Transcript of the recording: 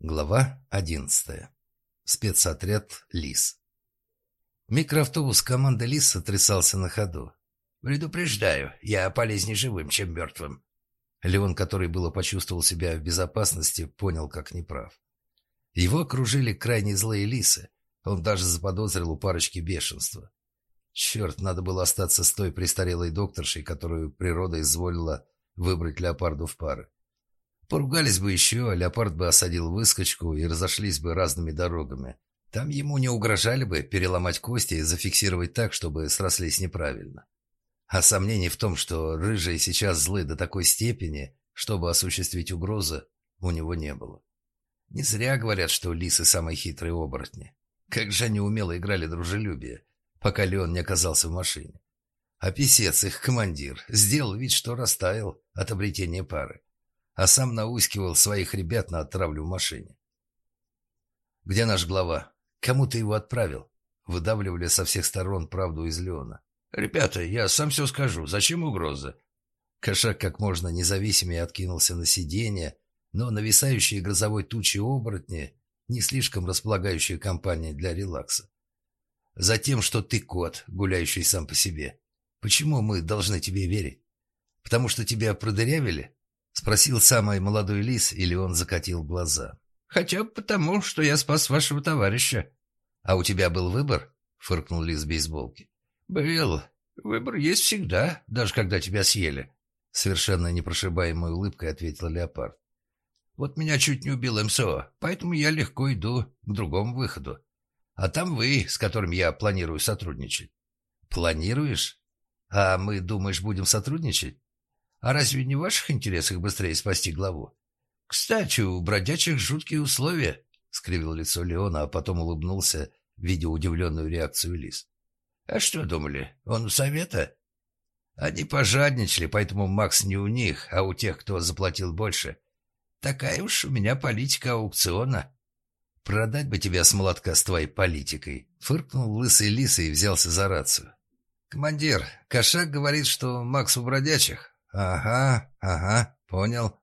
Глава одиннадцатая. Спецотряд «Лис». Микроавтобус команды «Лис» сотрясался на ходу. «Предупреждаю, я полезнее живым, чем мертвым». Леон, который было почувствовал себя в безопасности, понял, как неправ. Его окружили крайне злые лисы. Он даже заподозрил у парочки бешенства. Черт, надо было остаться с той престарелой докторшей, которую природа изволила выбрать леопарду в пары. Поругались бы еще, леопард бы осадил выскочку и разошлись бы разными дорогами. Там ему не угрожали бы переломать кости и зафиксировать так, чтобы срослись неправильно. А сомнений в том, что рыжие сейчас злы до такой степени, чтобы осуществить угрозы, у него не было. Не зря говорят, что лисы самые хитрые оборотни. Как же они умело играли дружелюбие, пока Леон не оказался в машине. А писец, их командир, сделал вид, что растаял от обретения пары а сам наускивал своих ребят на отравлю в машине. «Где наш глава? Кому ты его отправил?» Выдавливали со всех сторон правду из Леона. «Ребята, я сам все скажу. Зачем угрозы?» Кошак как можно независимее откинулся на сиденье, но нависающие грозовой тучи оборотни не слишком располагающая компания для релакса. Затем, что ты кот, гуляющий сам по себе. Почему мы должны тебе верить? Потому что тебя продырявили? Спросил самый молодой лис, или он закатил глаза. «Хотя бы потому, что я спас вашего товарища». «А у тебя был выбор?» — фыркнул лис бейсболки. «Был. Выбор есть всегда, даже когда тебя съели». Совершенно непрошибаемой улыбкой ответил Леопард. «Вот меня чуть не убил МСО, поэтому я легко иду к другому выходу. А там вы, с которым я планирую сотрудничать». «Планируешь? А мы, думаешь, будем сотрудничать?» А разве не в ваших интересах быстрее спасти главу? Кстати, у бродячих жуткие условия, — скривил лицо Леона, а потом улыбнулся, видя удивленную реакцию Лис. А что думали, он у совета? Они пожадничали, поэтому Макс не у них, а у тех, кто заплатил больше. Такая уж у меня политика аукциона. Продать бы тебя с молотка с твоей политикой, — фыркнул лысый лис и взялся за рацию. «Командир, Кошак говорит, что Макс у бродячих. «Ага, ага, понял.